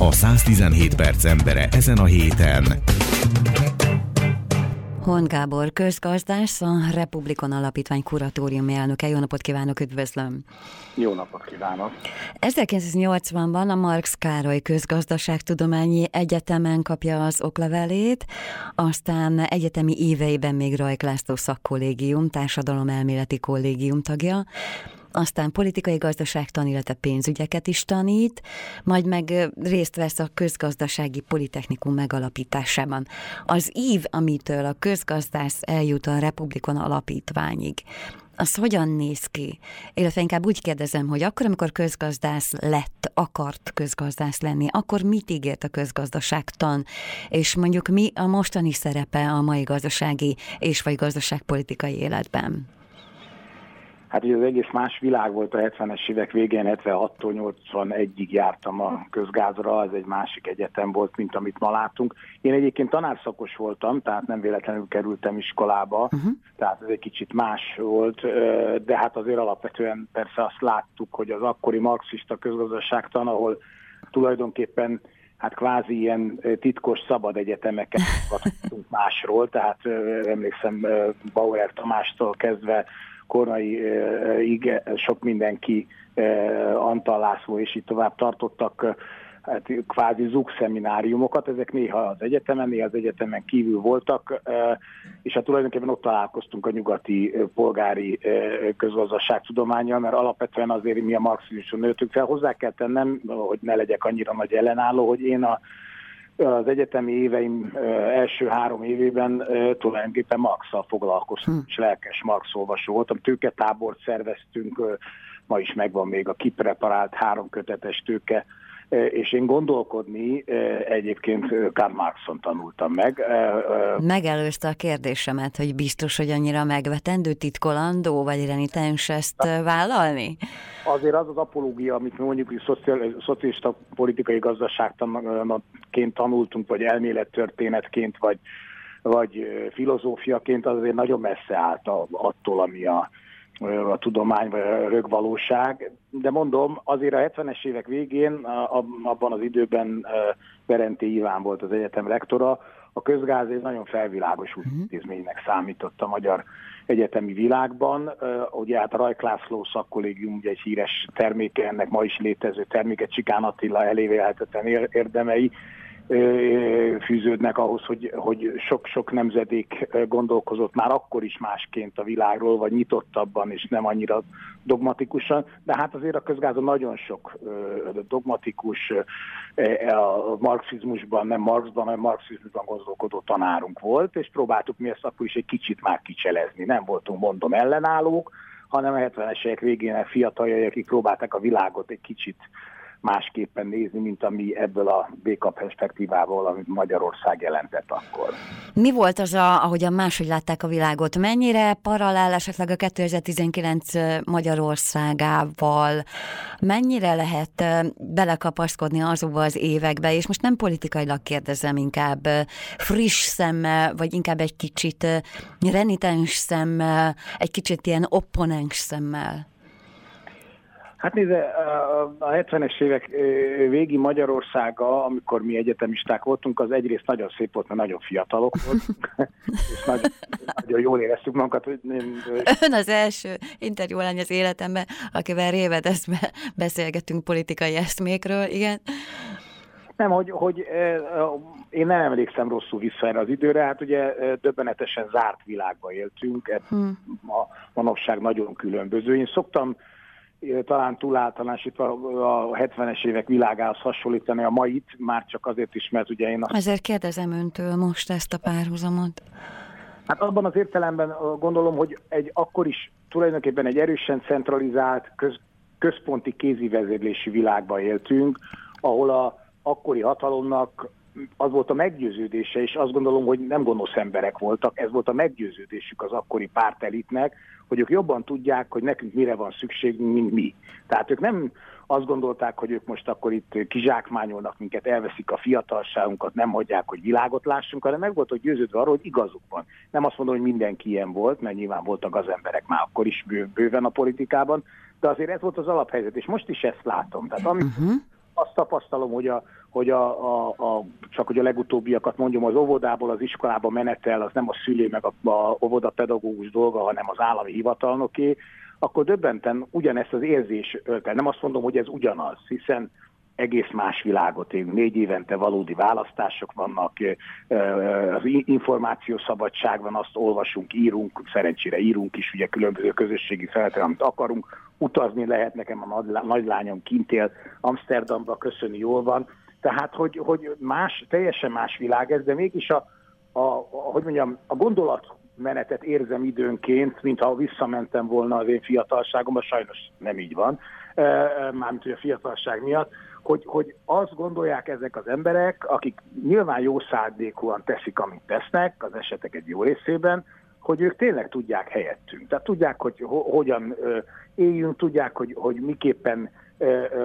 A 117 perc embere ezen a héten. Hon Gábor, közgazdász, a Republikon Alapítvány kuratóriumi elnöke. Jó napot kívánok, üdvözlöm! Jó napot kívánok! 1980-ban a Marx Károly Közgazdaságtudományi Egyetemen kapja az oklevelét, aztán egyetemi éveiben még Rajk László szakkollégium, társadalomelméleti kollégium tagja, aztán politikai gazdaságtan, illetve pénzügyeket is tanít, majd meg részt vesz a közgazdasági politechnikum megalapításában. Az ív, amitől a közgazdász eljut a Republikon alapítványig, az hogyan néz ki? Illetve inkább úgy kérdezem, hogy akkor, amikor közgazdász lett, akart közgazdász lenni, akkor mit ígért a közgazdaságtan? És mondjuk mi a mostani szerepe a mai gazdasági és vagy gazdaságpolitikai életben? Hát ugye az egész más világ volt a 70-es évek végén, 76-tól 81-ig jártam a közgázra, az egy másik egyetem volt, mint amit ma látunk. Én egyébként tanárszakos voltam, tehát nem véletlenül kerültem iskolába, uh-huh. tehát ez egy kicsit más volt, de hát azért alapvetően persze azt láttuk, hogy az akkori marxista közgazdaságtan, ahol tulajdonképpen hát kvázi ilyen titkos szabad egyetemeket tudtunk másról, tehát emlékszem Bauer Tamástól kezdve korai ige, sok mindenki, Antal László és így tovább tartottak hát kvázi zug szemináriumokat, ezek néha az egyetemen, néha az egyetemen kívül voltak, és hát tulajdonképpen ott találkoztunk a nyugati polgári közgazdaságtudományjal, mert alapvetően azért mi a marxizmuson nőttünk fel. Hozzá kell tennem, hogy ne legyek annyira nagy ellenálló, hogy én a az egyetemi éveim első három évében tulajdonképpen Marx-szal foglalkoztam, hm. és lelkes Marx olvasó voltam. Tőketábort szerveztünk, ma is megvan még a kipreparált háromkötetes tőke és én gondolkodni egyébként Karl Marxon tanultam meg. Megelőzte a kérdésemet, hogy biztos, hogy annyira megvetendő, titkolandó, vagy renitens ezt vállalni? Azért az az apológia, amit mi mondjuk, szocialista politikai gazdaságtanként tanultunk, vagy elmélettörténetként, vagy, vagy filozófiaként, az azért nagyon messze állt attól, ami a, a tudomány vagy a rögvalóság. De mondom, azért a 70-es évek végén, abban az időben Berenti Iván volt az egyetem rektora, a közgáz egy nagyon felvilágos uh-huh. intézménynek számított a magyar egyetemi világban. Ugye hát a Rajk László szakkollégium ugye egy híres terméke, ennek ma is létező terméke, Csikán Attila elévélhetetlen érdemei, fűződnek ahhoz, hogy, sok-sok nemzedék gondolkozott már akkor is másként a világról, vagy nyitottabban, és nem annyira dogmatikusan, de hát azért a közgázon nagyon sok dogmatikus, a marxizmusban, nem Marxban, hanem marxizmusban gondolkodó tanárunk volt, és próbáltuk mi ezt akkor is egy kicsit már kicselezni. Nem voltunk, mondom, ellenállók, hanem a 70-es évek végén fiataljai, akik próbálták a világot egy kicsit másképpen nézni, mint ami ebből a béka perspektívából, amit Magyarország jelentett akkor. Mi volt az, a, ahogyan máshogy látták a világot? Mennyire paralel esetleg a 2019 Magyarországával? Mennyire lehet belekapaszkodni azokba az évekbe? És most nem politikailag kérdezem, inkább friss szemmel, vagy inkább egy kicsit renitens szemmel, egy kicsit ilyen opponens szemmel? Hát nézze, a 70-es évek végi Magyarországa, amikor mi egyetemisták voltunk, az egyrészt nagyon szép volt, mert nagyon fiatalok voltunk, és nagyon, nagyon jól éreztük magunkat. Ön az első interjú lány az életemben, akivel révedezve beszélgettünk politikai eszmékről, igen. Nem, hogy, hogy én nem emlékszem rosszul vissza erre az időre, hát ugye döbbenetesen zárt világba éltünk, hmm. a manapság nagyon különböző. Én szoktam talán túl általánosítva a 70-es évek világához hasonlítani a mait, már csak azért is, mert ugye én... A... Ezért kérdezem öntől most ezt a párhuzamot. Hát abban az értelemben gondolom, hogy egy akkor is tulajdonképpen egy erősen centralizált, köz, központi kézi vezérlési világban éltünk, ahol a akkori hatalomnak az volt a meggyőződése, és azt gondolom, hogy nem gonosz emberek voltak, ez volt a meggyőződésük az akkori pártelitnek, hogy ők jobban tudják, hogy nekünk mire van szükségünk, mint mi. Tehát ők nem azt gondolták, hogy ők most akkor itt kizsákmányolnak minket, elveszik a fiatalságunkat, nem hagyják, hogy világot lássunk, hanem meg volt, hogy győződve arról, hogy igazuk van. Nem azt mondom, hogy mindenki ilyen volt, mert nyilván voltak az emberek már akkor is bő, bőven a politikában, de azért ez volt az alaphelyzet, és most is ezt látom. Tehát amit uh-huh azt tapasztalom, hogy, a, hogy a, a, a, csak hogy a legutóbbiakat mondjam, az óvodából az iskolába menetel, az nem a szülő meg a, a óvodapedagógus dolga, hanem az állami hivatalnoké, akkor döbbenten ugyanezt az érzés ölte. Nem azt mondom, hogy ez ugyanaz, hiszen egész más világot élünk. Négy évente valódi választások vannak, az információszabadság van, azt olvasunk, írunk, szerencsére írunk is, ugye különböző közösségi feltétel, amit akarunk. Utazni lehet, nekem a nagylányom kint él, Amsterdamba, köszöni jól van. Tehát, hogy, hogy más, teljesen más világ ez, de mégis a, a, a hogy mondjam, a gondolat menetet érzem időnként, mintha visszamentem volna az én fiatalságomban, sajnos nem így van, mármint hogy a fiatalság miatt, hogy, hogy azt gondolják ezek az emberek, akik nyilván jó szándékúan teszik, amit tesznek, az esetek egy jó részében, hogy ők tényleg tudják helyettünk. Tehát tudják, hogy ho- hogyan éljünk, tudják, hogy, hogy miképpen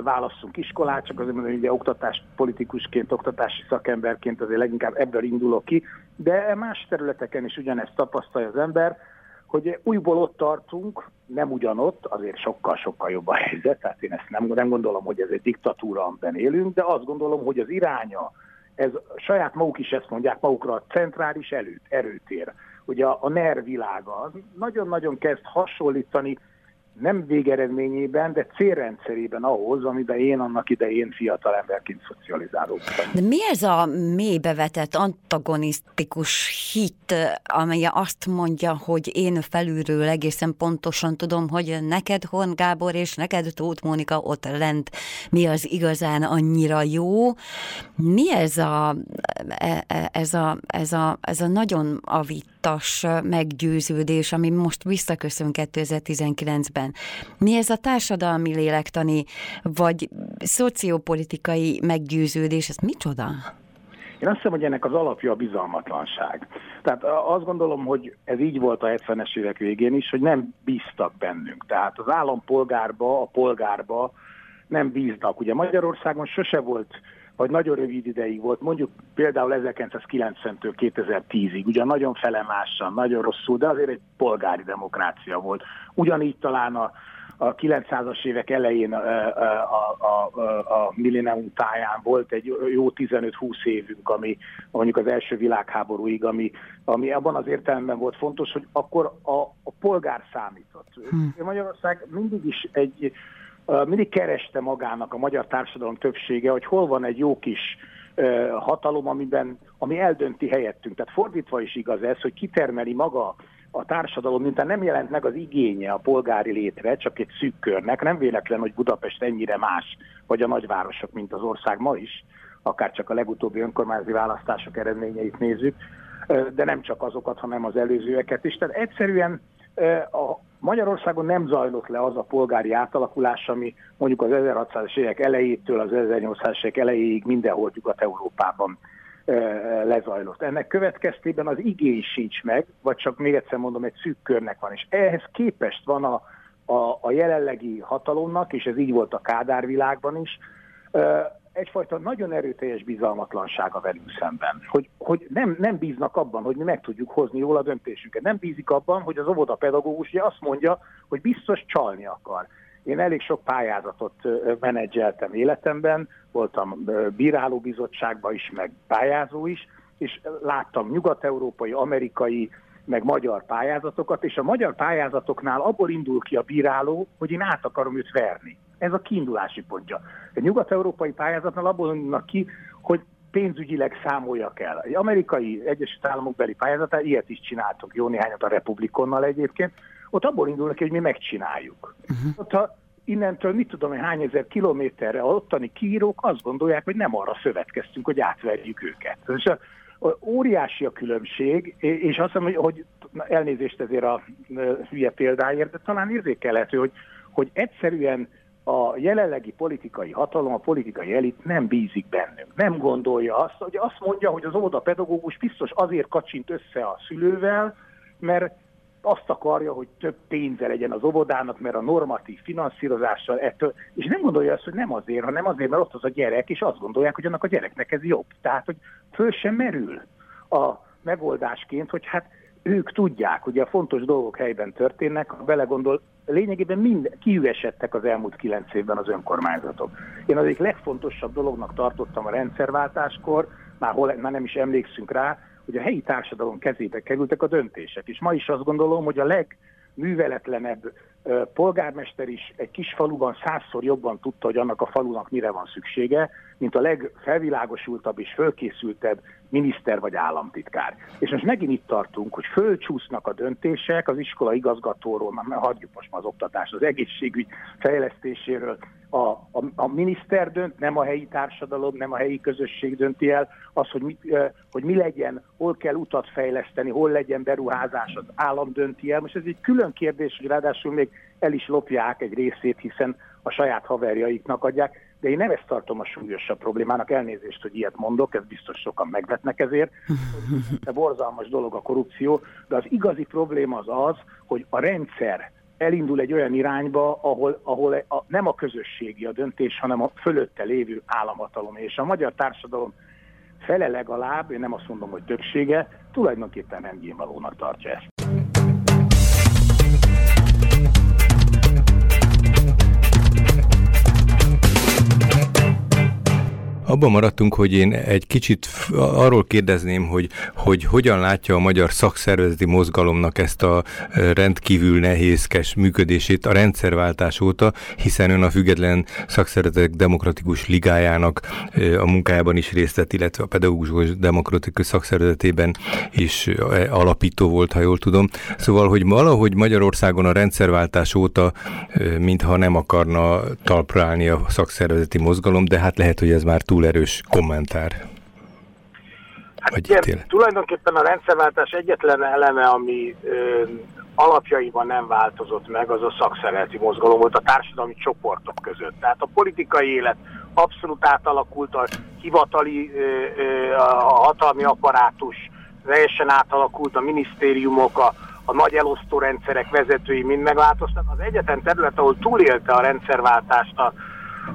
válasszunk iskolát, csak azért mondom, hogy ugye politikusként, oktatási szakemberként azért leginkább ebből indulok ki, de más területeken is ugyanezt tapasztalja az ember, hogy újból ott tartunk, nem ugyanott, azért sokkal-sokkal jobb a helyzet, tehát én ezt nem, nem gondolom, hogy ez egy diktatúra, amiben élünk, de azt gondolom, hogy az iránya, ez saját maguk is ezt mondják magukra, a centrális előtt, erőtér. Ugye a, a NER világa nagyon-nagyon kezd hasonlítani nem végeredményében, de célrendszerében ahhoz, amiben én annak idején fiatal emberként szocializálódtam. De mi ez a mélybevetett antagonisztikus hit, amely azt mondja, hogy én felülről egészen pontosan tudom, hogy neked Horn Gábor és neked Tóth Mónika ott lent mi az igazán annyira jó. Mi ez a, e, e, ez a, ez a, ez a nagyon avitas meggyőződés, ami most visszaköszön 2019-ben? esetben. Mi ez a társadalmi lélektani, vagy szociopolitikai meggyőződés, ez micsoda? Én azt hiszem, hogy ennek az alapja a bizalmatlanság. Tehát azt gondolom, hogy ez így volt a 70-es évek végén is, hogy nem bíztak bennünk. Tehát az állampolgárba, a polgárba nem bíznak. Ugye Magyarországon sose volt vagy nagyon rövid ideig volt, mondjuk például 1990-től 2010-ig, ugyan nagyon felemásan, nagyon rosszul, de azért egy polgári demokrácia volt. Ugyanígy talán a, a 900-as évek elején a, a, a, a millennium táján volt egy jó 15-20 évünk, ami mondjuk az első világháborúig, ami, ami abban az értelemben volt fontos, hogy akkor a, a polgár számított. Hm. Magyarország mindig is egy mindig kereste magának a magyar társadalom többsége, hogy hol van egy jó kis hatalom, amiben, ami eldönti helyettünk. Tehát fordítva is igaz ez, hogy kitermeli maga a társadalom, mint nem jelent meg az igénye a polgári létre, csak egy szűk körnek. Nem véletlen, hogy Budapest ennyire más, vagy a nagyvárosok, mint az ország ma is, akár csak a legutóbbi önkormányzati választások eredményeit nézzük, de nem csak azokat, hanem az előzőeket is. Tehát egyszerűen a Magyarországon nem zajlott le az a polgári átalakulás, ami mondjuk az 1600-es évek elejétől az 1800-es évek elejéig mindenhol Nyugat-Európában lezajlott. Ennek következtében az igény sincs meg, vagy csak még egyszer mondom, egy szűk körnek van. És ehhez képest van a, a, a jelenlegi hatalomnak, és ez így volt a Kádár világban is, egyfajta nagyon erőteljes bizalmatlansága velünk szemben, hogy, hogy nem, nem bíznak abban, hogy mi meg tudjuk hozni jól a döntésünket. Nem bízik abban, hogy az óvodapedagógus ugye azt mondja, hogy biztos csalni akar. Én elég sok pályázatot menedzseltem életemben, voltam bírálóbizottságban is, meg pályázó is, és láttam nyugat-európai, amerikai, meg magyar pályázatokat, és a magyar pályázatoknál abból indul ki a bíráló, hogy én át akarom őt verni. Ez a kiindulási pontja. A nyugat-európai pályázatnál abból indulnak ki, hogy pénzügyileg számoljak el. Egy amerikai Egyesült Államok beli pályázatán ilyet is csináltunk, jó néhányat a Republikonnal egyébként, ott abból indulnak ki, hogy mi megcsináljuk. Uh-huh. Ott ha innentől mit tudom hogy hány ezer kilométerre a ottani kiírók azt gondolják, hogy nem arra szövetkeztünk, hogy átverjük őket. És a, a, óriási a különbség, és azt mondom, hogy, hogy elnézést ezért a hülye példáért, de talán érzékelhető, hogy, hogy egyszerűen a jelenlegi politikai hatalom, a politikai elit nem bízik bennünk. Nem gondolja azt, hogy azt mondja, hogy az óvodapedagógus biztos azért kacsint össze a szülővel, mert azt akarja, hogy több pénze legyen az óvodának, mert a normatív finanszírozással ettől, és nem gondolja azt, hogy nem azért, hanem azért, mert ott az a gyerek, és azt gondolják, hogy annak a gyereknek ez jobb. Tehát, hogy föl sem merül a megoldásként, hogy hát ők tudják, hogy a fontos dolgok helyben történnek, ha belegondol, lényegében mind kiüresedtek az elmúlt kilenc évben az önkormányzatok. Én az egyik legfontosabb dolognak tartottam a rendszerváltáskor, már, hol, már nem is emlékszünk rá, hogy a helyi társadalom kezébe kerültek a döntések. És ma is azt gondolom, hogy a legműveletlenebb polgármester is egy kis faluban százszor jobban tudta, hogy annak a falunak mire van szüksége, mint a legfelvilágosultabb és fölkészültebb miniszter vagy államtitkár. És most megint itt tartunk, hogy fölcsúsznak a döntések az iskola igazgatóról, már hagyjuk most már az oktatást, az egészségügy fejlesztéséről, a, a, a miniszter dönt, nem a helyi társadalom, nem a helyi közösség dönti el, az, hogy mi, hogy mi legyen, hol kell utat fejleszteni, hol legyen beruházás, az állam dönti el. Most ez egy külön kérdés, hogy ráadásul még el is lopják egy részét, hiszen a saját haverjaiknak adják, de én nem ezt tartom a súlyosabb problémának, elnézést, hogy ilyet mondok, ez biztos sokan megvetnek ezért, de borzalmas dolog a korrupció, de az igazi probléma az az, hogy a rendszer elindul egy olyan irányba, ahol, ahol a, nem a közösségi a döntés, hanem a fölötte lévő államhatalom. És a magyar társadalom fele legalább, én nem azt mondom, hogy többsége, tulajdonképpen rendjén valónak tartja ezt. Abban maradtunk, hogy én egy kicsit arról kérdezném, hogy, hogy hogyan látja a magyar szakszervezeti mozgalomnak ezt a rendkívül nehézkes működését a rendszerváltás óta, hiszen ön a Független Szakszervezetek Demokratikus Ligájának a munkájában is részt vett, illetve a Pedagógus Demokratikus Szakszervezetében is alapító volt, ha jól tudom. Szóval, hogy valahogy Magyarországon a rendszerváltás óta mintha nem akarna talpra állni a szakszervezeti mozgalom, de hát lehet, hogy ez már túl erős kommentár. Hát ugye, tulajdonképpen a rendszerváltás egyetlen eleme, ami ö, alapjaiban nem változott meg, az a szakszereti mozgalom volt a társadalmi csoportok között. Tehát a politikai élet abszolút átalakult, a hivatali, ö, ö, a hatalmi apparátus teljesen átalakult, a minisztériumok, a, a nagy elosztó rendszerek vezetői mind megváltoztak. Az egyetlen terület, ahol túlélte a rendszerváltást a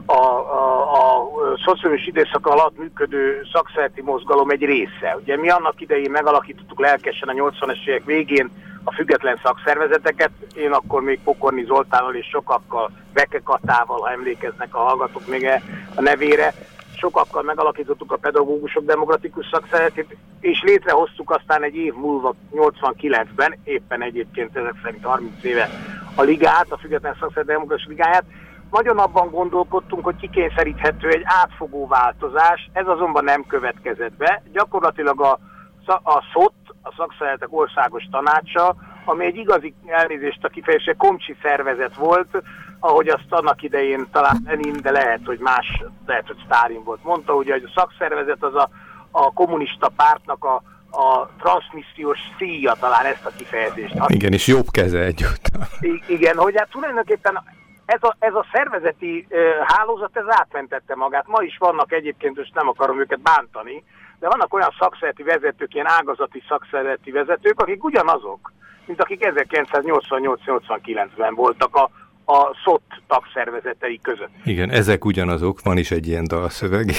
a, a, a szociális időszak alatt működő szakszereti mozgalom egy része. Ugye mi annak idején megalakítottuk lelkesen a 80-es évek végén a független szakszervezeteket, én akkor még Pokorni Zoltánnal és sokakkal, Beke Katával, ha emlékeznek a hallgatók még e a nevére, sokakkal megalakítottuk a pedagógusok demokratikus szakszeretét, és létrehoztuk aztán egy év múlva, 89-ben, éppen egyébként ezek szerint 30 éve a ligát, a Független Szakszervezet Demokratikus Ligáját, nagyon abban gondolkodtunk, hogy kikényszeríthető egy átfogó változás, ez azonban nem következett be. Gyakorlatilag a, a SZOT, a Szakszeretek Országos Tanácsa, ami egy igazi elnézést a kifejezése komcsi szervezet volt, ahogy azt annak idején talán Lenin, de lehet, hogy más, lehet, hogy Sztálin volt. Mondta, hogy a szakszervezet az a, a kommunista pártnak a, a transmissziós szíja, talán ezt a kifejezést. Igen, és jobb keze egyúttal. Igen, hogy hát tulajdonképpen ez a, ez a szervezeti uh, hálózat, ez átmentette magát. Ma is vannak egyébként, és nem akarom őket bántani, de vannak olyan szakszereti vezetők, ilyen ágazati szakszereti vezetők, akik ugyanazok, mint akik 1988-89-ben voltak a, a SZOT tagszervezetei között. Igen, ezek ugyanazok, van is egy ilyen dalszöveg.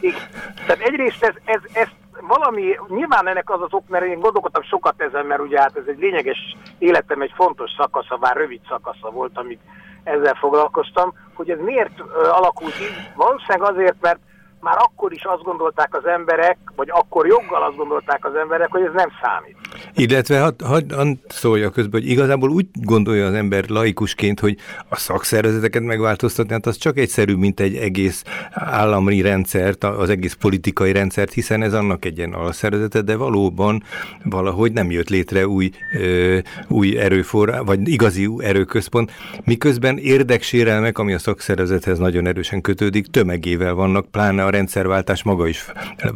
Igen. Tehát egyrészt ez, ez, ez valami, nyilván ennek az az ok, mert én gondolkodtam sokat ezen, mert ugye hát ez egy lényeges életem, egy fontos szakasza, bár rövid szakasza volt, amit ezzel foglalkoztam, hogy ez miért alakult így. Valószínűleg azért, mert már akkor is azt gondolták az emberek, vagy akkor joggal azt gondolták az emberek, hogy ez nem számít. Illetve hadd had, had szólja közben, hogy igazából úgy gondolja az ember laikusként, hogy a szakszervezeteket megváltoztatni, hát az csak egyszerű, mint egy egész állami rendszert, az egész politikai rendszert, hiszen ez annak egy ilyen alszervezete, de valóban valahogy nem jött létre új, ö, új erőforrá, vagy igazi erőközpont, miközben érdeksérelmek, ami a szakszervezethez nagyon erősen kötődik, tömegével vannak, pláne a rendszerváltás maga is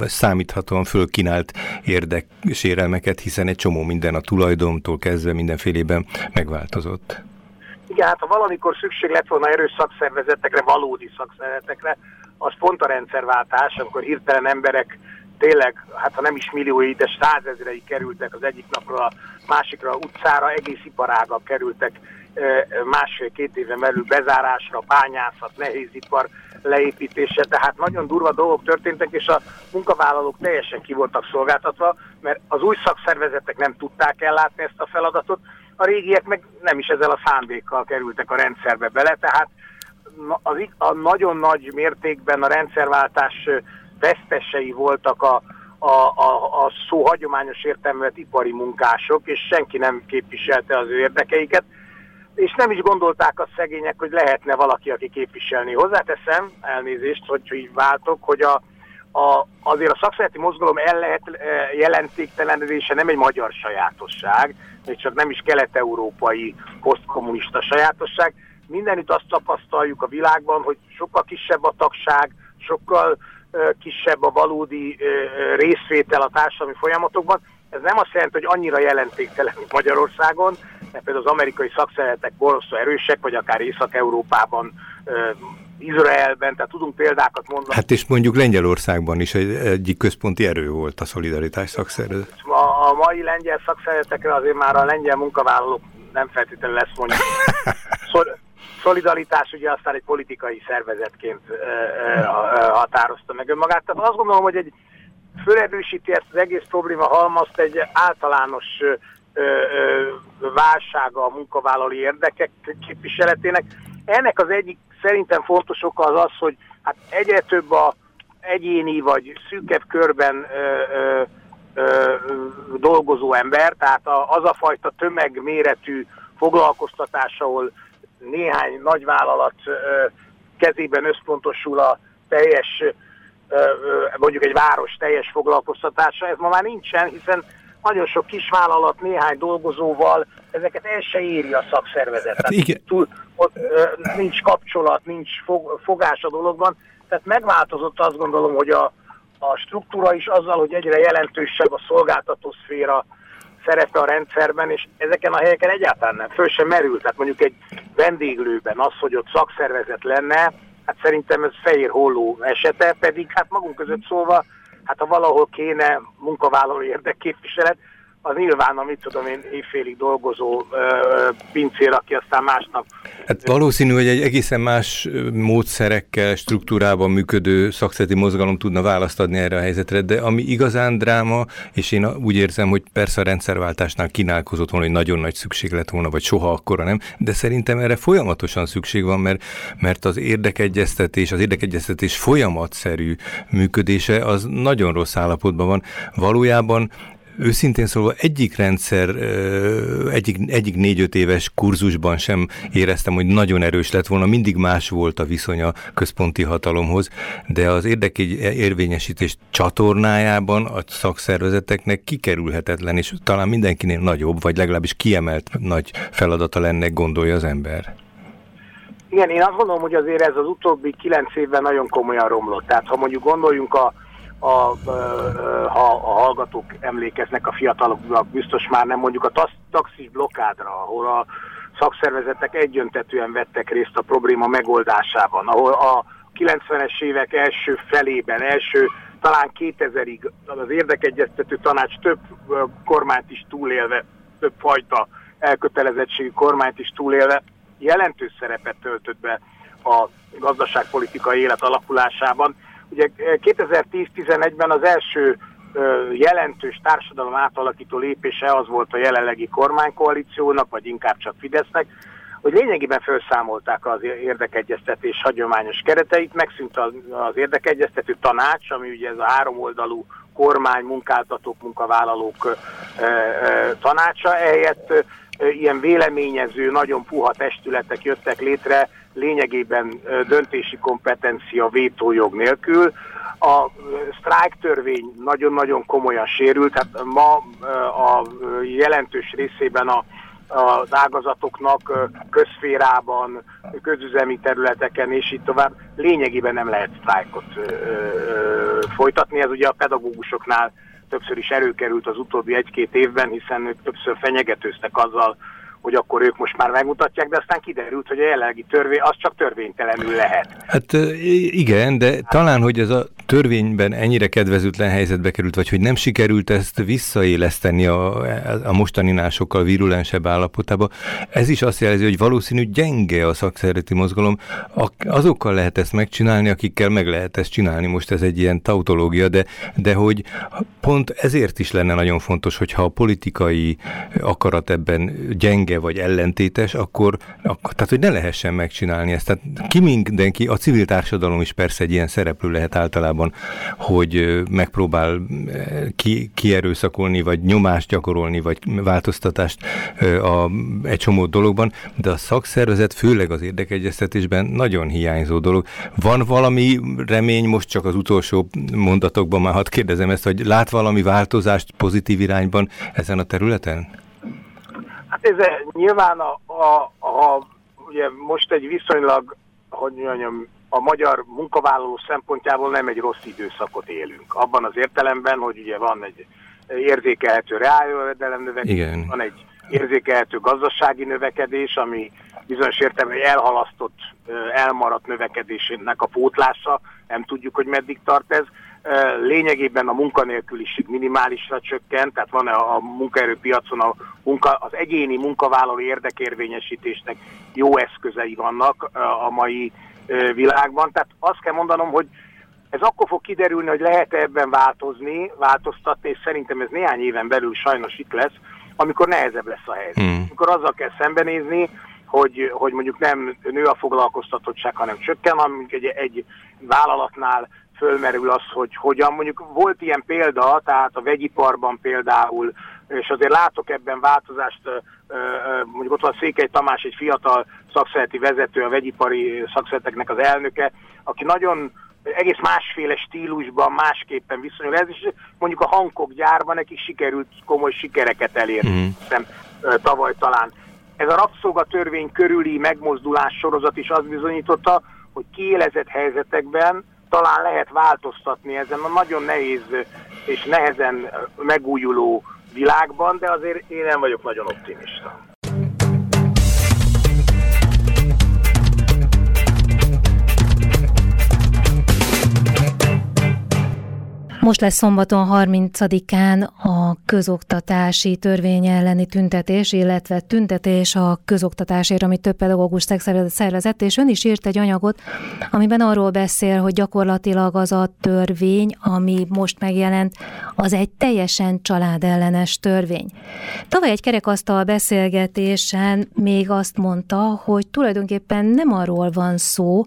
számíthatóan fölkínált érdeksérelmeket, hiszen egy csomó minden a tulajdontól kezdve mindenfélében megváltozott. Igen, hát ha valamikor szükség lett volna erős szakszervezetekre, valódi szakszervezetekre, az pont a rendszerváltás, amikor hirtelen emberek tényleg, hát ha nem is milliói, de százezrei kerültek az egyik napról a másikra utcára, egész iparágak kerültek másfél-két éven belül bezárásra, bányászat, nehézipar, leépítése, tehát nagyon durva dolgok történtek, és a munkavállalók teljesen ki szolgáltatva, mert az új szakszervezetek nem tudták ellátni ezt a feladatot, a régiek meg nem is ezzel a szándékkal kerültek a rendszerbe bele, tehát az, a nagyon nagy mértékben a rendszerváltás vesztesei voltak a, a, a, a szó hagyományos értelmet ipari munkások, és senki nem képviselte az ő érdekeiket, és nem is gondolták a szegények, hogy lehetne valaki, aki képviselni. Hozzáteszem, elnézést, hogy így váltok, hogy a, a, azért a szakszereti mozgalom el lehet e, jelentéktelenedése nem egy magyar sajátosság, még csak nem is kelet-európai posztkommunista sajátosság. Mindenütt azt tapasztaljuk a világban, hogy sokkal kisebb a tagság, sokkal kisebb a valódi részvétel a társadalmi folyamatokban. Ez nem azt jelenti, hogy annyira jelentéktelen, mint Magyarországon, mert például az amerikai szakszeretek borzasztó erősek, vagy akár Észak-Európában, Izraelben, tehát tudunk példákat mondani. Hát és mondjuk Lengyelországban is egy, egyik központi erő volt a szolidaritás szakszervezet. A, a mai lengyel szakszervezetekre azért már a lengyel munkavállalók nem feltétlenül lesz mondjuk szolidaritás ugye aztán egy politikai szervezetként ö, ö, határozta meg önmagát. Tehát azt gondolom, hogy egy fölerősíti ezt az egész probléma halmazt egy általános válsága a munkavállalói érdekek képviseletének. Ennek az egyik szerintem fontos oka az az, hogy hát egyre több a egyéni vagy szűkebb körben ö, ö, ö, dolgozó ember, tehát a, az a fajta tömegméretű foglalkoztatás, ahol néhány nagyvállalat kezében összpontosul a teljes, mondjuk egy város teljes foglalkoztatása. Ez ma már nincsen, hiszen nagyon sok kisvállalat, néhány dolgozóval, ezeket el se éri a szakszervezet. Hát igen. Túl, ott nincs kapcsolat, nincs fog, fogás a dologban. Tehát megváltozott azt gondolom, hogy a, a struktúra is azzal, hogy egyre jelentősebb a szolgáltató szféra, szerepe a rendszerben, és ezeken a helyeken egyáltalán nem, föl sem merült. Tehát mondjuk egy vendéglőben az, hogy ott szakszervezet lenne, hát szerintem ez fehér holló esete, pedig hát magunk között szólva, hát ha valahol kéne munkavállaló érdekképviselet, az nyilván a mit tudom én évfélig dolgozó pincér, aki aztán másnap... Hát valószínű, hogy egy egészen más módszerekkel, struktúrában működő szakszereti mozgalom tudna választ adni erre a helyzetre, de ami igazán dráma, és én úgy érzem, hogy persze a rendszerváltásnál kínálkozott volna, hogy nagyon nagy szükség lett volna, vagy soha akkora nem, de szerintem erre folyamatosan szükség van, mert, mert az érdekegyeztetés, az érdekegyeztetés folyamatszerű működése az nagyon rossz állapotban van. Valójában Őszintén szólva egyik rendszer, egyik, egyik négy-öt éves kurzusban sem éreztem, hogy nagyon erős lett volna, mindig más volt a viszony a központi hatalomhoz, de az érvényesítés csatornájában a szakszervezeteknek kikerülhetetlen, és talán mindenkinél nagyobb, vagy legalábbis kiemelt nagy feladata lenne, gondolja az ember. Igen, én azt gondolom, hogy azért ez az utóbbi kilenc évben nagyon komolyan romlott. Tehát ha mondjuk gondoljunk a a, ha a hallgatók emlékeznek, a fiatalok biztos már nem mondjuk a taxis blokkádra, ahol a szakszervezetek egyöntetően vettek részt a probléma megoldásában, ahol a 90-es évek első felében, első talán 2000-ig az érdekegyeztető tanács több kormányt is túlélve, több fajta elkötelezettségű kormányt is túlélve jelentős szerepet töltött be a gazdaságpolitikai élet alakulásában, Ugye 2010-11-ben az első jelentős társadalom átalakító lépése az volt a jelenlegi kormánykoalíciónak, vagy inkább csak Fidesznek, hogy lényegében felszámolták az érdekegyeztetés hagyományos kereteit, megszűnt az érdekegyeztető tanács, ami ugye ez a háromoldalú kormány, munkáltatók, munkavállalók tanácsa, ehelyett ilyen véleményező, nagyon puha testületek jöttek létre, lényegében döntési kompetencia vétójog nélkül. A sztrájk törvény nagyon-nagyon komolyan sérült, tehát ma a jelentős részében a az ágazatoknak közférában, közüzemi területeken és így tovább lényegében nem lehet sztrájkot folytatni. Ez ugye a pedagógusoknál többször is előkerült az utóbbi egy-két évben, hiszen ők többször fenyegetőztek azzal, hogy akkor ők most már megmutatják, de aztán kiderült, hogy a jelenlegi törvény az csak törvénytelenül lehet. Hát igen, de talán, hogy ez a törvényben ennyire kedvezőtlen helyzetbe került, vagy hogy nem sikerült ezt visszaéleszteni a, a mostaninál sokkal virulensebb állapotába, ez is azt jelzi, hogy valószínű gyenge a szakszereti mozgalom. Azokkal lehet ezt megcsinálni, akikkel meg lehet ezt csinálni. Most ez egy ilyen tautológia, de, de hogy pont ezért is lenne nagyon fontos, hogyha a politikai akarat ebben gyenge vagy ellentétes, akkor, akkor tehát hogy ne lehessen megcsinálni ezt. Tehát ki mindenki, a civil társadalom is persze egy ilyen szereplő lehet általában, hogy megpróbál ki, kierőszakolni, vagy nyomást gyakorolni, vagy változtatást a, egy csomó dologban, de a szakszervezet főleg az érdekegyeztetésben nagyon hiányzó dolog. Van valami remény, most csak az utolsó mondatokban már hadd kérdezem ezt, hogy lát valami változást pozitív irányban ezen a területen? Hát ez nyilván a, a, a, ugye most egy viszonylag, hogy mondjam, a magyar munkavállaló szempontjából nem egy rossz időszakot élünk. Abban az értelemben, hogy ugye van egy érzékelhető reáljövedelem növekedés, van egy érzékelhető gazdasági növekedés, ami bizonyos értelemben elhalasztott, elmaradt növekedésének a pótlása, nem tudjuk, hogy meddig tart ez. Lényegében a munkanélküliség minimálisra csökkent, tehát van a munkaerőpiacon a munka, az egyéni munkavállaló érdekérvényesítésnek jó eszközei vannak a mai világban. Tehát azt kell mondanom, hogy ez akkor fog kiderülni, hogy lehet -e ebben változni, változtatni, és szerintem ez néhány éven belül sajnos itt lesz, amikor nehezebb lesz a helyzet. Hmm. Amikor azzal kell szembenézni, hogy, hogy mondjuk nem nő a foglalkoztatottság, hanem csökken, amikor egy, egy vállalatnál fölmerül az, hogy hogyan. Mondjuk volt ilyen példa, tehát a vegyiparban például, és azért látok ebben változást, mondjuk ott van Székely Tamás, egy fiatal szakszereti vezető, a vegyipari szakszereteknek az elnöke, aki nagyon egész másféle stílusban, másképpen viszonyul ez, és mondjuk a Hankok gyárban nekik sikerült komoly sikereket elérni, mm. hiszem tavaly talán. Ez a rabszolgatörvény körüli megmozdulás sorozat is azt bizonyította, hogy kiélezett helyzetekben talán lehet változtatni ezen a nagyon nehéz és nehezen megújuló világban, de azért én nem vagyok nagyon optimista. Most lesz szombaton 30-án a közoktatási törvény elleni tüntetés, illetve tüntetés a közoktatásért, amit több pedagógus szervezett, és ön is írt egy anyagot, amiben arról beszél, hogy gyakorlatilag az a törvény, ami most megjelent, az egy teljesen családellenes törvény. Tavaly egy kerekasztal beszélgetésen még azt mondta, hogy tulajdonképpen nem arról van szó,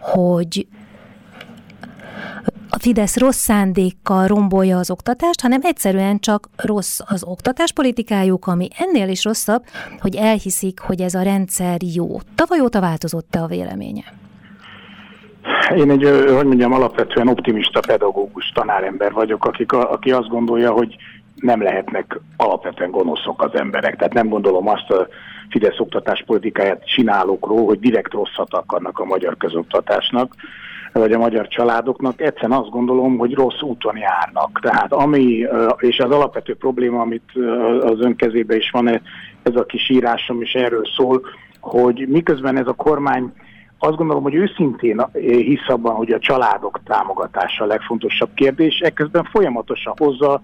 hogy a Fidesz rossz szándékkal rombolja az oktatást, hanem egyszerűen csak rossz az oktatáspolitikájuk, ami ennél is rosszabb, hogy elhiszik, hogy ez a rendszer jó. Tavaly óta változott-e a véleménye? Én egy, hogy mondjam, alapvetően optimista pedagógus tanárember vagyok, akik, aki azt gondolja, hogy nem lehetnek alapvetően gonoszok az emberek. Tehát nem gondolom azt a Fidesz oktatáspolitikáját csinálókról, hogy direkt rosszat akarnak a magyar közoktatásnak vagy a magyar családoknak, egyszerűen azt gondolom, hogy rossz úton járnak. Tehát ami, és az alapvető probléma, amit az ön kezébe is van, ez a kis írásom is erről szól, hogy miközben ez a kormány azt gondolom, hogy őszintén hisz abban, hogy a családok támogatása a legfontosabb kérdés, ekközben folyamatosan hozza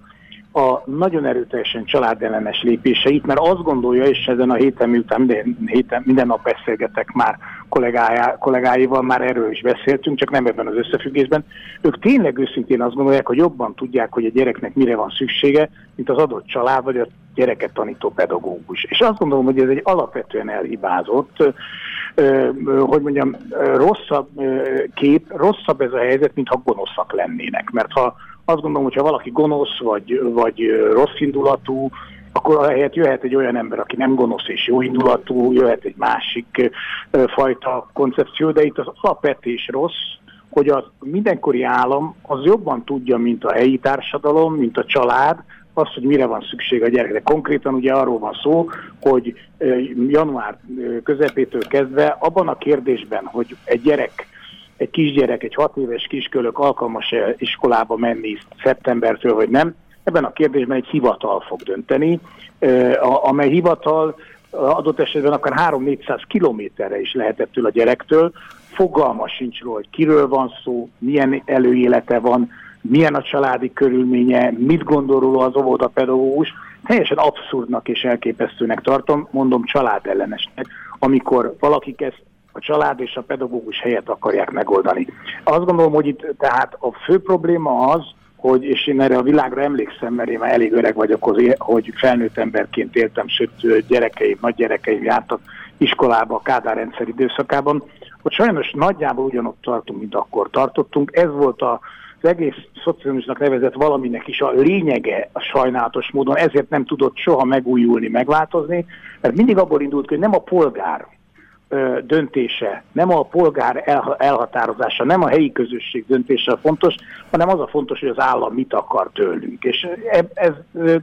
a nagyon erőteljesen családellenes lépéseit, mert azt gondolja, és ezen a héten, miután minden, héten, minden nap beszélgetek már kollégájá, kollégáival, már erről is beszéltünk, csak nem ebben az összefüggésben, ők tényleg őszintén azt gondolják, hogy jobban tudják, hogy a gyereknek mire van szüksége, mint az adott család, vagy a gyereket tanító pedagógus. És azt gondolom, hogy ez egy alapvetően elhibázott, hogy mondjam, rosszabb kép, rosszabb ez a helyzet, mintha gonoszak lennének. Mert ha azt gondolom, hogy ha valaki gonosz vagy, vagy rossz indulatú, akkor ahelyett jöhet egy olyan ember, aki nem gonosz és jó indulatú, jöhet egy másik fajta koncepció, de itt az alapvetés rossz, hogy a mindenkori állam az jobban tudja, mint a helyi társadalom, mint a család, azt, hogy mire van szükség a gyerekre. Konkrétan ugye arról van szó, hogy január közepétől kezdve abban a kérdésben, hogy egy gyerek egy kisgyerek, egy hat éves kiskölök alkalmas-e iskolába menni szeptembertől, vagy nem, ebben a kérdésben egy hivatal fog dönteni, amely hivatal adott esetben akár 3-400 kilométerre is lehetett tőle a gyerektől, fogalma sincs róla, hogy kiről van szó, milyen előélete van, milyen a családi körülménye, mit gondol róla az óvodapedagógus, teljesen abszurdnak és elképesztőnek tartom, mondom családellenesnek, amikor valakik ezt a család és a pedagógus helyet akarják megoldani. Azt gondolom, hogy itt tehát a fő probléma az, hogy, és én erre a világra emlékszem, mert én már elég öreg vagyok, hogy felnőtt emberként éltem, sőt gyerekeim, nagy gyerekeim jártak iskolába a Kádár rendszer időszakában, hogy sajnos nagyjából ugyanott tartunk, mint akkor tartottunk. Ez volt a, az egész szocializmusnak nevezett valaminek is a lényege a sajnálatos módon, ezért nem tudott soha megújulni, megváltozni, mert mindig abból indult, hogy nem a polgár döntése, nem a polgár elhatározása, nem a helyi közösség döntése fontos, hanem az a fontos, hogy az állam mit akar tőlünk. És ez,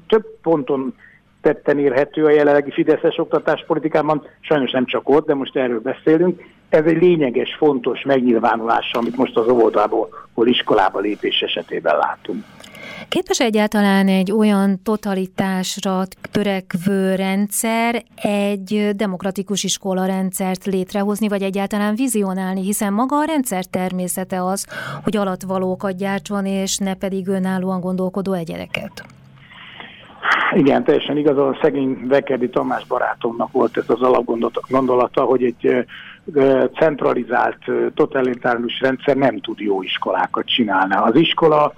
több ponton tetten érhető a jelenlegi Fideszes oktatáspolitikában, sajnos nem csak ott, de most erről beszélünk. Ez egy lényeges, fontos megnyilvánulása, amit most az óvodából, iskolába lépés esetében látunk. Képes egyáltalán egy olyan totalitásra törekvő rendszer egy demokratikus iskola rendszert létrehozni, vagy egyáltalán vizionálni, hiszen maga a rendszer természete az, hogy alatvalókat gyártson, és ne pedig önállóan gondolkodó egyereket. Igen, teljesen igaz, a szegény Vekedi Tamás barátomnak volt ez az alapgondolata, hogy egy centralizált, totalitárius rendszer nem tud jó iskolákat csinálni. Az iskola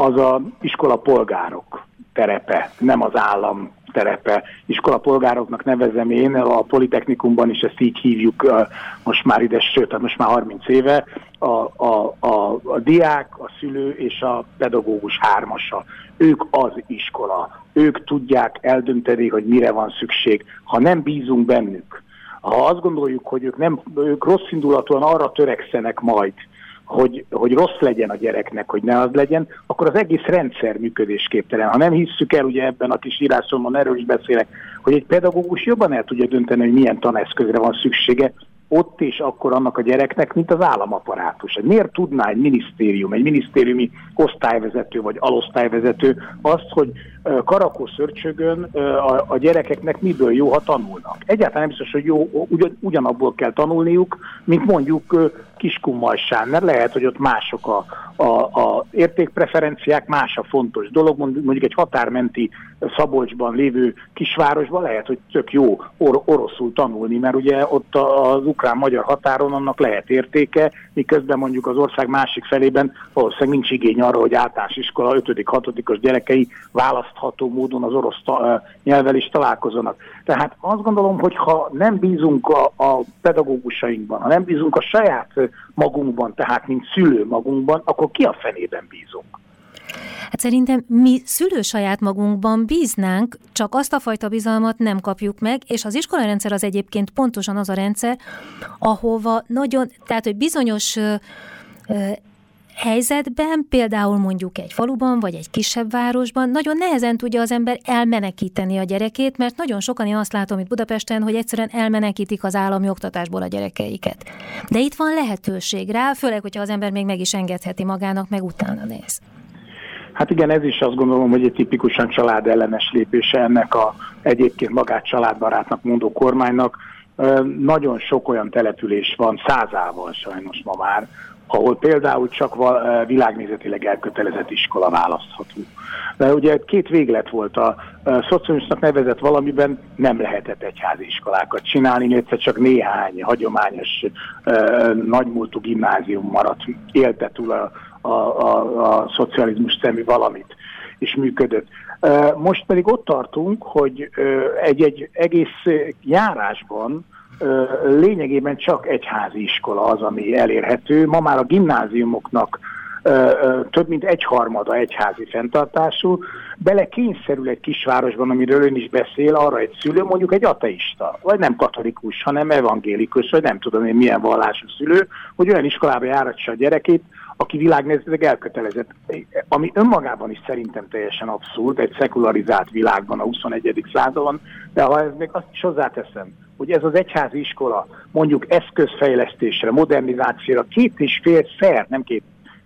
az a iskola polgárok terepe, nem az állam terepe. Iskola polgároknak nevezem én, a Politechnikumban is ezt így hívjuk most már ide, sőt, most már 30 éve, a, a, a, a diák, a szülő és a pedagógus hármasa. Ők az iskola. Ők tudják eldönteni, hogy mire van szükség. Ha nem bízunk bennük, ha azt gondoljuk, hogy ők, nem, ők rossz indulatúan arra törekszenek majd, hogy, hogy rossz legyen a gyereknek, hogy ne az legyen, akkor az egész rendszer működésképtelen. Ha nem hisszük el, ugye ebben a kis írásomban erről is beszélek, hogy egy pedagógus jobban el tudja dönteni, hogy milyen taneszközre van szüksége, ott és akkor annak a gyereknek, mint az államaparátus. Miért tudná egy minisztérium, egy minisztériumi osztályvezető vagy alosztályvezető azt, hogy karakó szörcsögön a, a gyerekeknek miből jó, ha tanulnak? Egyáltalán nem biztos, hogy jó, ugyan, ugyanabból kell tanulniuk, mint mondjuk Kiskunmalsán, mert lehet, hogy ott mások a, a, a értékpreferenciák, más a fontos dolog, mondjuk egy határmenti Szabolcsban lévő kisvárosban lehet, hogy tök jó or- oroszul tanulni, mert ugye ott az ukrán-magyar határon annak lehet értéke, miközben mondjuk az ország másik felében valószínűleg nincs igény arra, hogy általános iskola 5.-6. gyerekei választható módon az orosz ta- nyelvvel is találkozanak. Tehát azt gondolom, hogy ha nem bízunk a, a pedagógusainkban, ha nem bízunk a saját magunkban, tehát mint szülő magunkban, akkor ki a fenében bízunk? Hát szerintem mi szülő saját magunkban bíznánk, csak azt a fajta bizalmat nem kapjuk meg, és az iskolarendszer az egyébként pontosan az a rendszer, ahova nagyon, tehát hogy bizonyos helyzetben, például mondjuk egy faluban, vagy egy kisebb városban nagyon nehezen tudja az ember elmenekíteni a gyerekét, mert nagyon sokan én azt látom itt Budapesten, hogy egyszerűen elmenekítik az állami oktatásból a gyerekeiket. De itt van lehetőség rá, főleg, hogyha az ember még meg is engedheti magának, meg utána néz. Hát igen, ez is azt gondolom, hogy egy tipikusan családellenes lépése ennek a egyébként magát családbarátnak mondó kormánynak. Nagyon sok olyan település van, százával sajnos ma már, ahol például csak világnézetileg elkötelezett iskola választható. De ugye két véglet volt a, a szociálisnak nevezett valamiben nem lehetett egyházi iskolákat csinálni, egyszer csak néhány hagyományos uh, nagymúltú gimnázium maradt, élte túl a, a, a, a szocializmus szemű valamit, és működött. Most pedig ott tartunk, hogy egy-egy egész járásban lényegében csak egyházi iskola az, ami elérhető. Ma már a gimnáziumoknak több mint egyharmada egyházi fenntartású, bele kényszerül egy kisvárosban, amiről ön is beszél, arra egy szülő, mondjuk egy ateista, vagy nem katolikus, hanem evangélikus, vagy nem tudom én milyen vallású szülő, hogy olyan iskolába járatsa a gyerekét, aki világnézetileg elkötelezett. Ami önmagában is szerintem teljesen abszurd, egy szekularizált világban a 21. században, de ha ez még azt is hozzáteszem, hogy ez az egyházi iskola mondjuk eszközfejlesztésre, modernizációra két és fél szer, nem két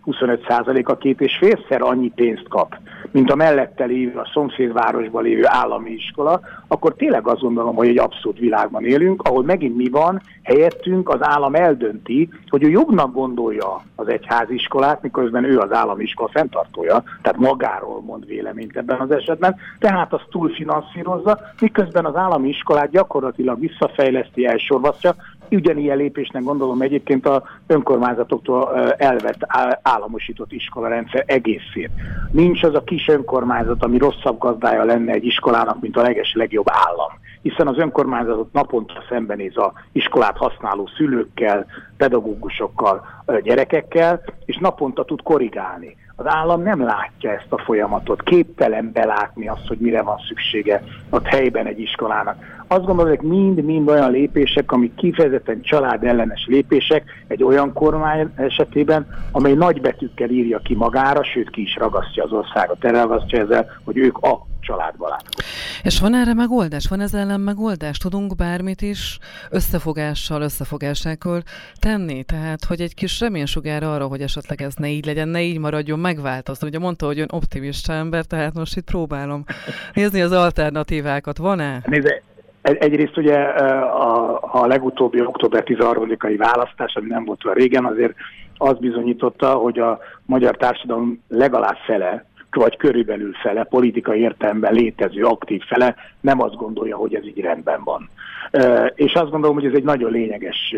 25% a két és félszer annyi pénzt kap, mint a mellette lévő, a szomszédvárosban lévő állami iskola, akkor tényleg azt gondolom, hogy egy abszurd világban élünk, ahol megint mi van, helyettünk az állam eldönti, hogy ő jobbnak gondolja az egyháziskolát, miközben ő az állami iskola fenntartója, tehát magáról mond véleményt ebben az esetben, tehát azt túlfinanszírozza, miközben az állami iskolát gyakorlatilag visszafejleszti, elsorvasztja, ugyanilyen lépésnek gondolom egyébként a önkormányzatoktól elvett államosított iskolarendszer egészét. Nincs az a kis önkormányzat, ami rosszabb gazdája lenne egy iskolának, mint a leges legjobb állam hiszen az önkormányzatot naponta szembenéz a iskolát használó szülőkkel, pedagógusokkal, gyerekekkel, és naponta tud korrigálni. Az állam nem látja ezt a folyamatot, képtelen belátni azt, hogy mire van szüksége ott helyben egy iskolának. Azt gondolom, hogy mind-mind olyan lépések, amik kifejezetten családellenes lépések egy olyan kormány esetében, amely nagybetűkkel írja ki magára, sőt ki is ragasztja az országot, elragasztja ezzel, hogy ők a családbarát. És van erre megoldás? Van ez ellen megoldás? Tudunk bármit is összefogással, összefogásával tenni? Tehát, hogy egy kis reménysugár arra, hogy esetleg ez ne így legyen, ne így maradjon, megváltozni. Ugye mondta, hogy ön optimista ember, tehát most itt próbálom nézni az alternatívákat. Van-e? Nézze, Egyrészt ugye a, a legutóbbi október 13-ai választás, ami nem volt olyan régen, azért az bizonyította, hogy a magyar társadalom legalább fele vagy körülbelül fele, politikai értelemben létező aktív fele nem azt gondolja, hogy ez így rendben van. És azt gondolom, hogy ez egy nagyon lényeges,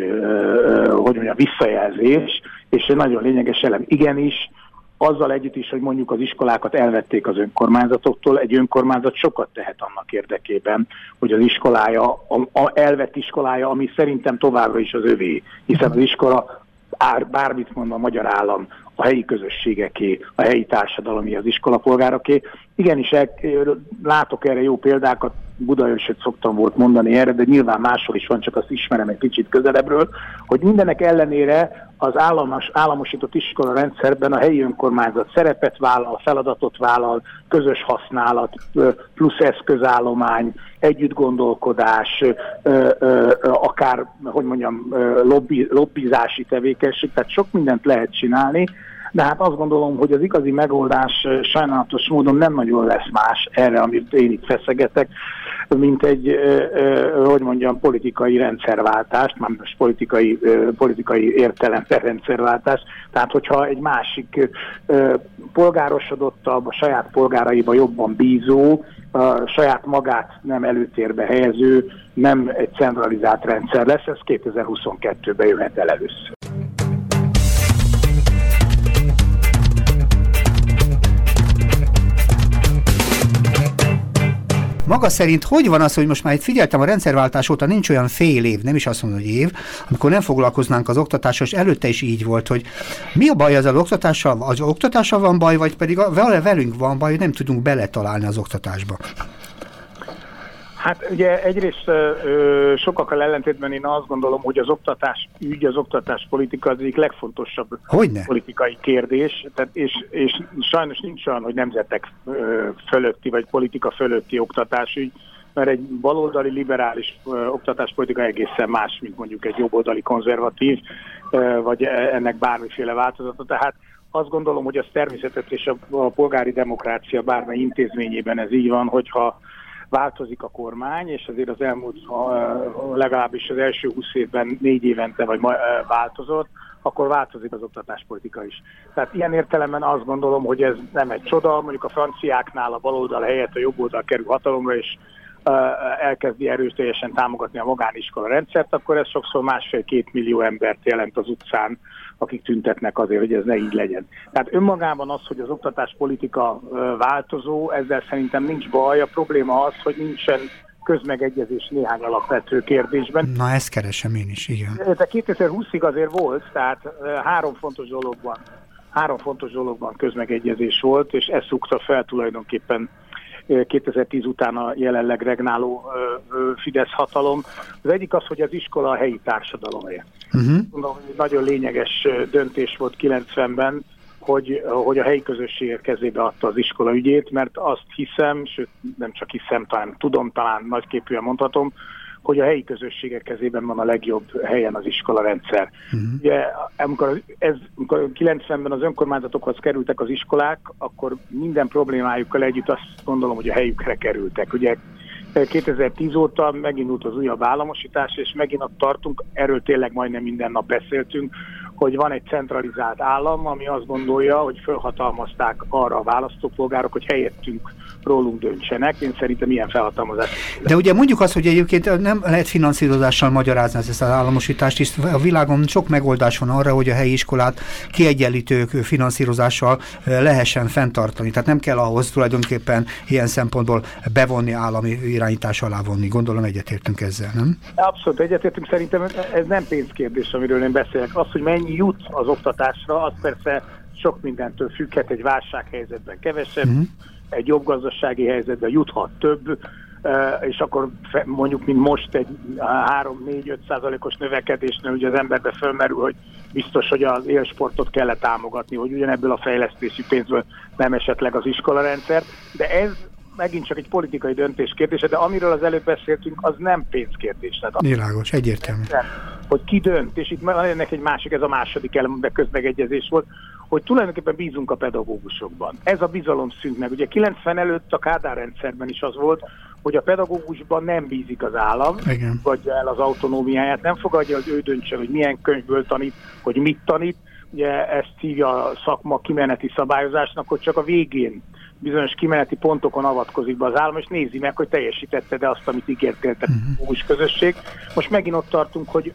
hogy mondjam, visszajelzés, és egy nagyon lényeges elem. Igenis, azzal együtt is, hogy mondjuk az iskolákat elvették az önkormányzatoktól, egy önkormányzat sokat tehet annak érdekében, hogy az iskolája, a, a elvett iskolája, ami szerintem továbbra is az övé, hiszen az iskola bármit mond a magyar állam, a helyi közösségeké, a helyi társadalomé, az iskolapolgároké. Igenis, el, látok erre jó példákat, Budaörsöt szoktam volt mondani erre, de nyilván máshol is van, csak azt ismerem egy kicsit közelebbről, hogy mindenek ellenére az államos, államosított iskola rendszerben a helyi önkormányzat szerepet vállal, feladatot vállal, közös használat, plusz eszközállomány, együttgondolkodás, akár, hogy mondjam, lobby, lobbizási tevékenység, tehát sok mindent lehet csinálni, de hát azt gondolom, hogy az igazi megoldás sajnálatos módon nem nagyon lesz más erre, amit én itt feszegetek, mint egy, hogy mondjam, politikai rendszerváltást, már most politikai, politikai értelemben rendszerváltás. Tehát, hogyha egy másik polgárosodottabb, a saját polgáraiba jobban bízó, a saját magát nem előtérbe helyező, nem egy centralizált rendszer lesz, ez 2022-ben jöhet el először. Maga szerint hogy van az, hogy most már itt figyeltem a rendszerváltás óta nincs olyan fél év, nem is azt mondom, hogy év, amikor nem foglalkoznánk az oktatással, és előtte is így volt, hogy mi a baj az oktatással? Az oktatással van baj, vagy pedig vele velünk van baj, hogy nem tudunk beletalálni az oktatásba? Hát ugye egyrészt ö, sokakkal ellentétben én azt gondolom, hogy az oktatás ügy, az oktatás politika az egyik legfontosabb Hogyne? politikai kérdés, tehát és, és sajnos nincs olyan, hogy nemzetek ö, fölötti vagy politika fölötti oktatásügy, mert egy baloldali liberális ö, oktatáspolitika egészen más, mint mondjuk egy jobboldali konzervatív, ö, vagy ennek bármiféle változata. Tehát azt gondolom, hogy az természetes és a, a polgári demokrácia bármely intézményében ez így van, hogyha változik a kormány, és azért az elmúlt, legalábbis az első 20 évben négy évente vagy változott, akkor változik az oktatáspolitika is. Tehát ilyen értelemben azt gondolom, hogy ez nem egy csoda, mondjuk a franciáknál a baloldal helyett a jobb oldal kerül hatalomra, és elkezdi erőteljesen támogatni a magániskola rendszert, akkor ez sokszor másfél-két millió embert jelent az utcán, akik tüntetnek azért, hogy ez ne így legyen. Tehát önmagában az, hogy az oktatáspolitika változó, ezzel szerintem nincs baj. A probléma az, hogy nincsen közmegegyezés néhány alapvető kérdésben. Na, ezt keresem én is, igen. De 2020-ig azért volt, tehát három fontos dologban három fontos dologban közmegegyezés volt, és ez szukta fel tulajdonképpen 2010 után a jelenleg regnáló Fidesz hatalom. Az egyik az, hogy az iskola a helyi társadalomért. Uh-huh. Mondom, hogy nagyon lényeges döntés volt 90-ben, hogy, hogy a helyi közösségek kezébe adta az iskola ügyét, mert azt hiszem, sőt nem csak hiszem, talán tudom, talán nagyképűen mondhatom, hogy a helyi közösségek kezében van a legjobb helyen az iskolarendszer. Uh-huh. Ugye, amikor, ez, amikor 90-ben az önkormányzatokhoz kerültek az iskolák, akkor minden problémájukkal együtt azt gondolom, hogy a helyükre kerültek. Ugye 2010 óta megindult az újabb államosítás, és megint ott tartunk, erről tényleg majdnem minden nap beszéltünk, hogy van egy centralizált állam, ami azt gondolja, hogy felhatalmazták arra a választópolgárok, hogy helyettünk rólunk döntsenek. Én szerintem ilyen felhatalmazás. De ugye mondjuk azt, hogy egyébként nem lehet finanszírozással magyarázni ezt az államosítást, és a világon sok megoldás van arra, hogy a helyi iskolát kiegyenlítő finanszírozással lehessen fenntartani. Tehát nem kell ahhoz tulajdonképpen ilyen szempontból bevonni állami irányítás alá vonni. Gondolom egyetértünk ezzel, nem? Abszolút egyetértünk. Szerintem ez nem pénzkérdés, amiről én beszélek. Az, hogy mennyi jut az oktatásra, az persze sok mindentől függhet, egy válsághelyzetben kevesebb, uh-huh egy jobb gazdasági helyzetben juthat több, és akkor mondjuk, mint most egy 3-4-5 százalékos növekedésnél ugye az emberbe fölmerül, hogy biztos, hogy az élsportot kellett támogatni, hogy ugyanebből a fejlesztési pénzből nem esetleg az iskolarendszer, de ez megint csak egy politikai döntés kérdése, de amiről az előbb beszéltünk, az nem pénzkérdés. Tehát Világos, egyértelmű. Hogy ki dönt, és itt ennek egy másik, ez a második elem, de közmegegyezés volt, hogy tulajdonképpen bízunk a pedagógusokban. Ez a bizalom szűnt meg. Ugye 90 előtt a Kádár rendszerben is az volt, hogy a pedagógusban nem bízik az állam, Igen. vagy el az autonómiáját, nem fogadja, hogy ő döntse, hogy milyen könyvből tanít, hogy mit tanít. Ugye ezt hívja a szakma kimeneti szabályozásnak, hogy csak a végén bizonyos kimeneti pontokon avatkozik be az állam, és nézi meg, hogy teljesítette-e azt, amit ígértél a uh-huh. közösség. Most megint ott tartunk, hogy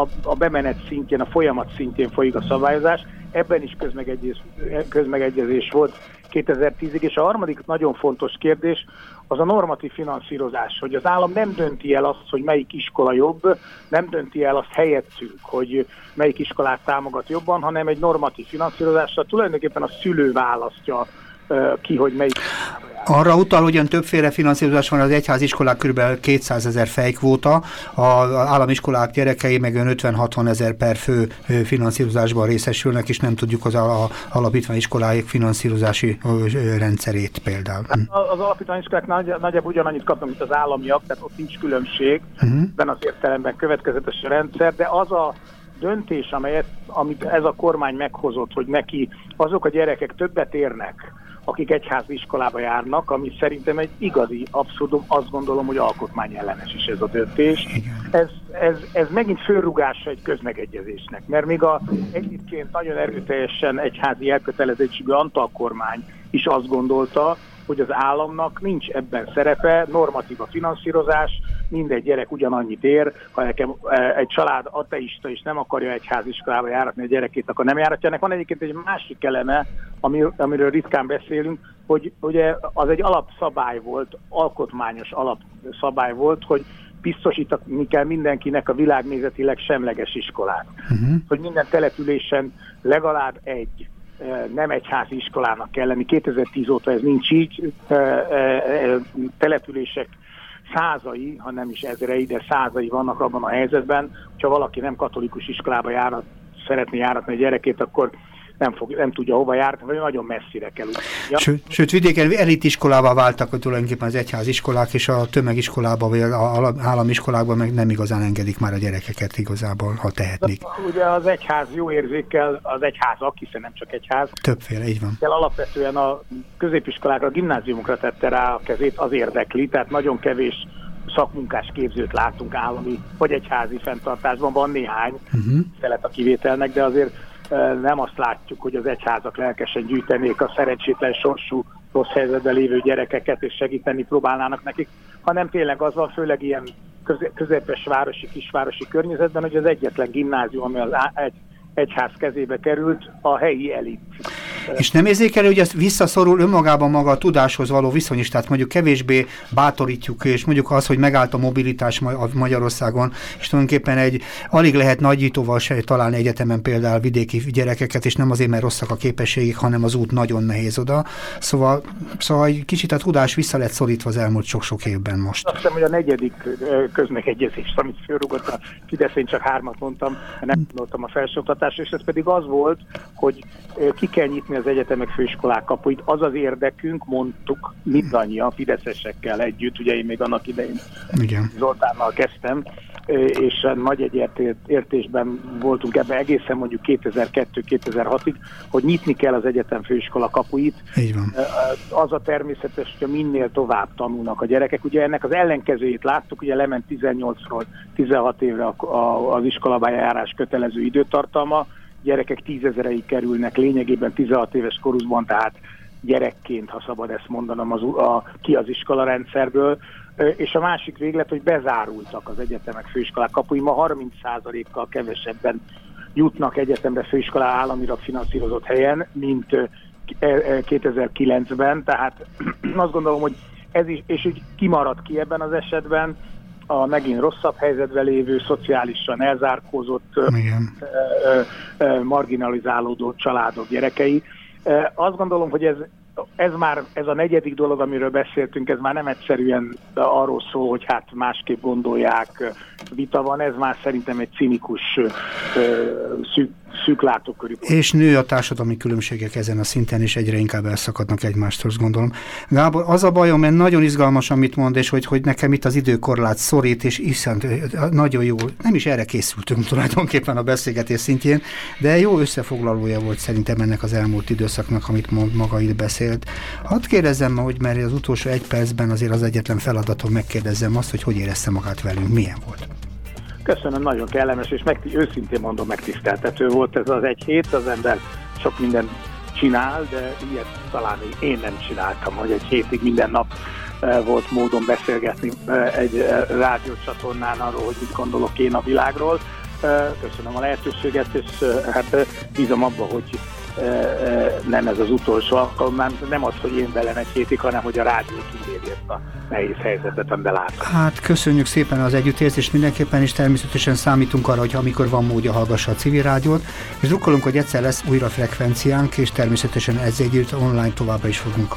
a, a bemenet szintjén, a folyamat szintjén folyik a szabályozás, ebben is közmegegyezés, közmegegyezés volt 2010-ig, és a harmadik nagyon fontos kérdés az a normatív finanszírozás, hogy az állam nem dönti el azt, hogy melyik iskola jobb, nem dönti el azt helyettünk, hogy melyik iskolát támogat jobban, hanem egy normatív finanszírozásra tulajdonképpen a szülő választja ki, hogy melyik. Arra utal, hogy többféle finanszírozás van, az egyháziskolák kb. 200 ezer fejkvóta, az államiskolák gyerekei meg 50-60 ezer per fő finanszírozásban részesülnek, és nem tudjuk az alapítványiskoláik finanszírozási rendszerét például. Hát az alapítványiskolák nagy, nagyjából ugyanannyit kapnak, mint az államiak, tehát ott nincs különbség, uh-huh. ebben az értelemben következetes a rendszer, de az a döntés, amelyet, amit ez a kormány meghozott, hogy neki azok a gyerekek többet érnek, akik egyházi iskolába járnak, ami szerintem egy igazi abszurdum, azt gondolom, hogy alkotmányellenes is ez a döntés. Ez, ez, ez megint fölrugása egy közmegegyezésnek, mert még a egyébként nagyon erőteljesen egyházi elkötelezettségű Antal kormány is azt gondolta, hogy az államnak nincs ebben szerepe, normatív a finanszírozás, mindegy gyerek ugyanannyit ér, ha nekem e, egy család ateista és nem akarja egy háziskolába járatni a gyerekét, akkor nem járatja. Ennek van egyébként egy másik eleme, amiről ritkán beszélünk, hogy ugye az egy alapszabály volt, alkotmányos alapszabály volt, hogy biztosítani kell mindenkinek a világnézetileg semleges iskolát. Uh-huh. Hogy minden településen legalább egy nem egyházi iskolának kell lenni. 2010 óta ez nincs így. Települések százai, ha nem is ezrei, de százai vannak abban a helyzetben, hogyha valaki nem katolikus iskolába járat, szeretné járatni a gyerekét, akkor nem, fog, nem tudja hova járni, vagy nagyon messzire kell. Ja? Sőt, sőt, vidéken elitiskolává váltak hogy tulajdonképpen az egyháziskolák, és a tömegiskolába, vagy az államiskolákban meg nem igazán engedik már a gyerekeket igazából, ha tehetnék. Ugye az egyház jó érzékkel, az egyházak, hiszen nem csak egyház. Többféle, így van. Kell alapvetően a középiskolákra, a gimnáziumokra tette rá a kezét, az érdekli, tehát nagyon kevés szakmunkás képzőt látunk állami vagy egyházi fenntartásban, van néhány uh-huh. szelet a kivételnek, de azért nem azt látjuk, hogy az egyházak lelkesen gyűjtenék a szerencsétlen sorsú rossz helyzetben lévő gyerekeket, és segíteni próbálnának nekik, hanem tényleg az van, főleg ilyen közepes városi, kisvárosi környezetben, hogy az egyetlen gimnázium, ami az egy, egyház kezébe került, a helyi elit és nem érzékelő, hogy ez visszaszorul önmagában maga a tudáshoz való viszony is, tehát mondjuk kevésbé bátorítjuk, és mondjuk az, hogy megállt a mobilitás Magyarországon, és tulajdonképpen egy, alig lehet nagyítóval se találni egyetemen például vidéki gyerekeket, és nem azért, mert rosszak a képességek, hanem az út nagyon nehéz oda. Szóval, szóval egy kicsit a tudás vissza lett szorítva az elmúlt sok-sok évben most. Azt hiszem, hogy a negyedik közmegegyezés, amit fölrugott a Fidesz, én csak hármat mondtam, nem gondoltam a felsőoktatásra, és ez pedig az volt, hogy ki kell nyitni az egyetemek főiskolák kapuit. Az az érdekünk, mondtuk mindannyian fideszesekkel együtt, ugye én még annak idején Igen. Zoltánnal kezdtem, és nagy egyértésben voltunk ebben egészen mondjuk 2002-2006-ig, hogy nyitni kell az egyetem főiskola kapuit. Így van. Az a természetes, hogy minél tovább tanulnak a gyerekek. Ugye ennek az ellenkezőjét láttuk, ugye lement 18-ról 16 évre az iskolabájárás kötelező időtartalma, gyerekek tízezerei kerülnek lényegében 16 éves koruszban, tehát gyerekként, ha szabad ezt mondanom, az, a, ki az iskola rendszerből, és a másik véglet, hogy bezárultak az egyetemek főiskolák kapui, ma 30%-kal kevesebben jutnak egyetemre főiskolá államilag finanszírozott helyen, mint 2009-ben, tehát azt gondolom, hogy ez is, és úgy kimarad ki ebben az esetben, a megint rosszabb helyzetben lévő, szociálisan elzárkózott, Igen. marginalizálódó családok gyerekei. Azt gondolom, hogy ez ez már, ez a negyedik dolog, amiről beszéltünk, ez már nem egyszerűen arról szól, hogy hát másképp gondolják, vita van, ez már szerintem egy cinikus szűk, szűk látókörű. És nő a társadalmi különbségek ezen a szinten, és egyre inkább elszakadnak egymástól, gondolom. Gábor, az a bajom, mert nagyon izgalmas, amit mond, és hogy, hogy nekem itt az időkorlát szorít, és iszont, nagyon jó, nem is erre készültünk tulajdonképpen a beszélgetés szintjén, de jó összefoglalója volt szerintem ennek az elmúlt időszaknak, amit mond maga itt beszélt. Hadd kérdezzem, hogy mert az utolsó egy percben azért az egyetlen feladatom megkérdezzem azt, hogy hogy érezte magát velünk, milyen volt. Köszönöm, nagyon kellemes, és meg, őszintén mondom, megtiszteltető volt ez az egy hét, az ember sok minden csinál, de ilyet talán én nem csináltam, hogy egy hétig minden nap e, volt módon beszélgetni e, egy e, rádiócsatornán arról, hogy mit gondolok én a világról. Köszönöm a lehetőséget, és hát bízom abba, hogy nem ez az utolsó alkalom, nem az, hogy én velem egy hétig, hanem hogy a rádió túléri ezt a nehéz helyzetet, amiben látom. Hát köszönjük szépen az együttérzést mindenképpen, és természetesen számítunk arra, hogy amikor van módja, hallgassa a civil rádiót, és drukkolunk, hogy egyszer lesz újra frekvenciánk, és természetesen ez együtt online továbbra is fogunk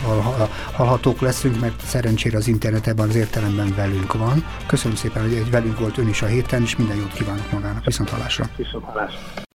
hallhatók leszünk, mert szerencsére az internet ebben az értelemben velünk van. Köszönöm szépen, hogy velünk volt ön is a héten, és minden jót kívánok magának. Viszont hallásra. Viszont hallásra.